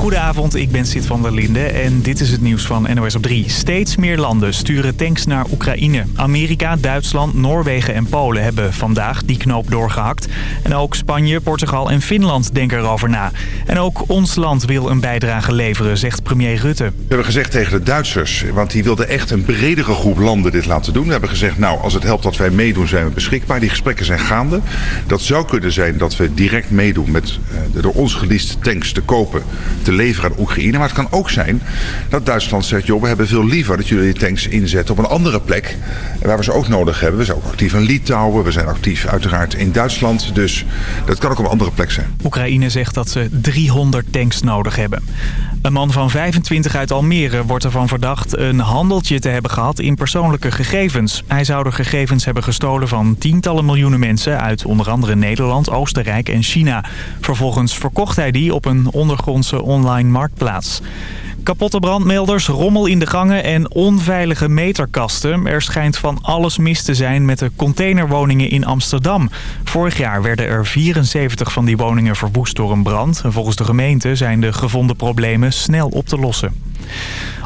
Goedenavond, ik ben Sid van der Linde en dit is het nieuws van NOS op 3. Steeds meer landen sturen tanks naar Oekraïne. Amerika, Duitsland, Noorwegen en Polen hebben vandaag die knoop doorgehakt. En ook Spanje, Portugal en Finland denken erover na. En ook ons land wil een bijdrage leveren, zegt premier Rutte. We hebben gezegd tegen de Duitsers, want die wilden echt een bredere groep landen dit laten doen. We hebben gezegd, nou als het helpt dat wij meedoen zijn we beschikbaar. Die gesprekken zijn gaande. Dat zou kunnen zijn dat we direct meedoen met eh, de door ons geleased tanks te kopen leveren aan Oekraïne. Maar het kan ook zijn dat Duitsland zegt... joh, we hebben veel liever dat jullie die tanks inzetten op een andere plek... waar we ze ook nodig hebben. We zijn ook actief in Litouwen, we zijn actief uiteraard in Duitsland. Dus dat kan ook op een andere plek zijn. Oekraïne zegt dat ze 300 tanks nodig hebben. Een man van 25 uit Almere wordt ervan verdacht een handeltje te hebben gehad in persoonlijke gegevens. Hij zou de gegevens hebben gestolen van tientallen miljoenen mensen uit onder andere Nederland, Oostenrijk en China. Vervolgens verkocht hij die op een ondergrondse online marktplaats. Kapotte brandmelders, rommel in de gangen en onveilige meterkasten. Er schijnt van alles mis te zijn met de containerwoningen in Amsterdam. Vorig jaar werden er 74 van die woningen verwoest door een brand. Volgens de gemeente zijn de gevonden problemen snel op te lossen.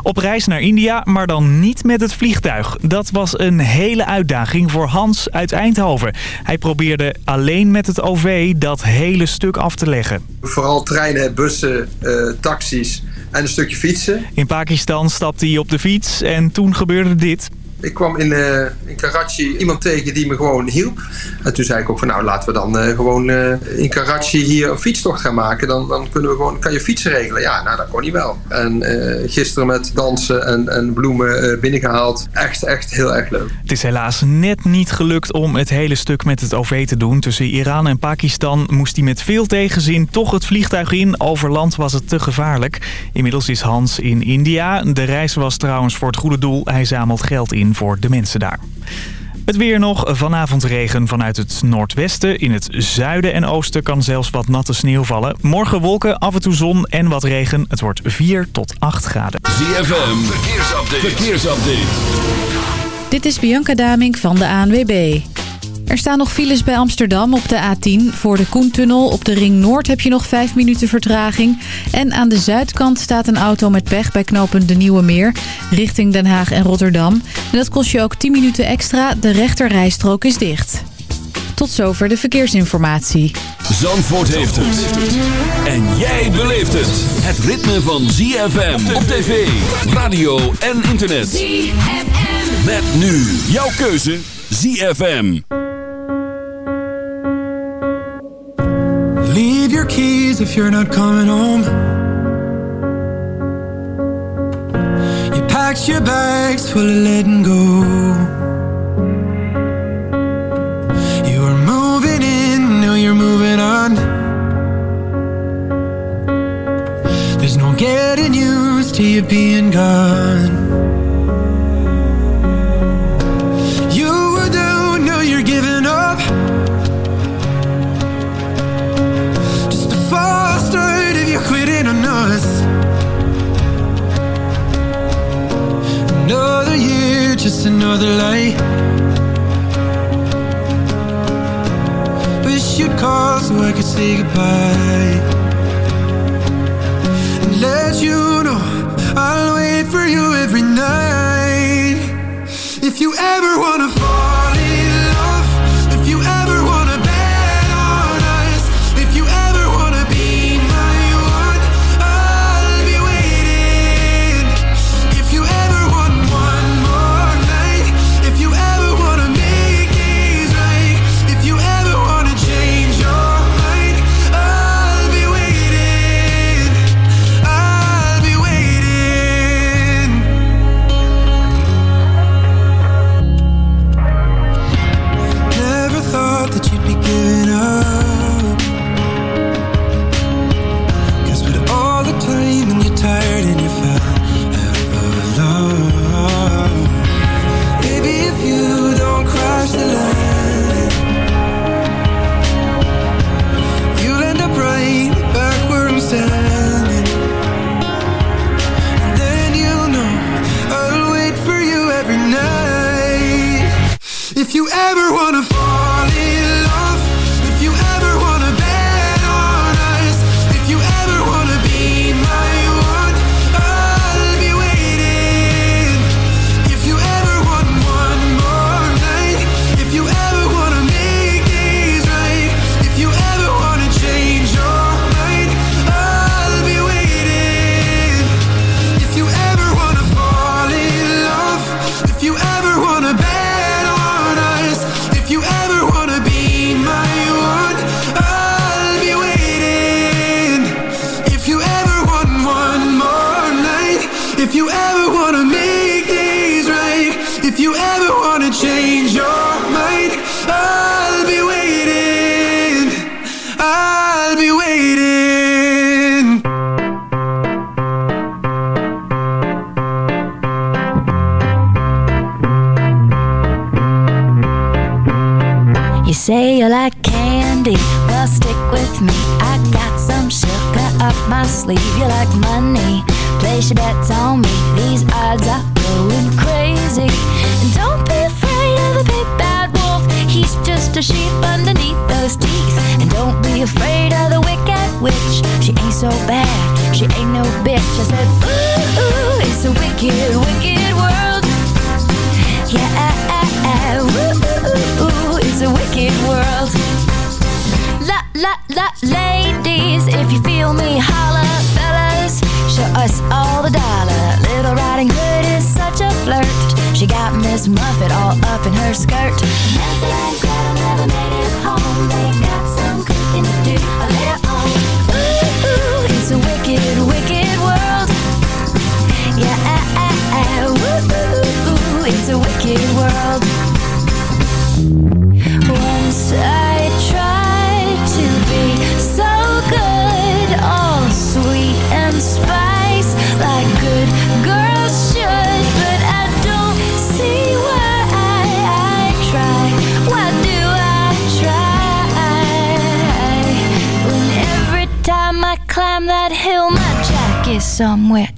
Op reis naar India, maar dan niet met het vliegtuig. Dat was een hele uitdaging voor Hans uit Eindhoven. Hij probeerde alleen met het OV dat hele stuk af te leggen. Vooral treinen, bussen, uh, taxis en een stukje fietsen. In Pakistan stapte hij op de fiets en toen gebeurde dit. Ik kwam in, uh, in Karachi iemand tegen die me gewoon hielp. En toen zei ik ook van nou laten we dan uh, gewoon uh, in Karachi hier een fietstocht gaan maken. Dan, dan kunnen we gewoon, kan je fietsen regelen. Ja, nou dat kon hij wel. En gisteren met dansen en, en bloemen binnengehaald. Echt, echt heel erg leuk. Het is helaas net niet gelukt om het hele stuk met het OV te doen. Tussen Iran en Pakistan moest hij met veel tegenzin toch het vliegtuig in. Over land was het te gevaarlijk. Inmiddels is Hans in India. De reis was trouwens voor het goede doel. Hij zamelt geld in voor de mensen daar. Het weer nog. Vanavond regen vanuit het noordwesten. In het zuiden en oosten kan zelfs wat natte sneeuw vallen. Morgen wolken, af en toe zon en wat regen. Het wordt 4 tot 8 graden. ZFM, verkeersupdate. verkeersupdate. Dit is Bianca Damink van de ANWB. Er staan nog files bij Amsterdam op de A10. Voor de Koentunnel op de Ring Noord heb je nog 5 minuten vertraging. En aan de zuidkant staat een auto met pech bij knooppunt De Nieuwe Meer... richting Den Haag en Rotterdam. En dat kost je ook 10 minuten extra. De rechterrijstrook is dicht. Tot zover de verkeersinformatie. Zandvoort heeft het. En jij beleeft het. Het ritme van ZFM op tv, radio en internet. ZFM. Met nu jouw keuze ZFM. Your keys if you're not coming home. You packed your bags full of letting go. You were moving in, now you're moving on. There's no getting used to you being gone. Just another lie Wish you'd call so I could say goodbye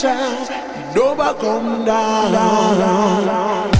Sound, nobody come down.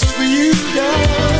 Just for you, darling.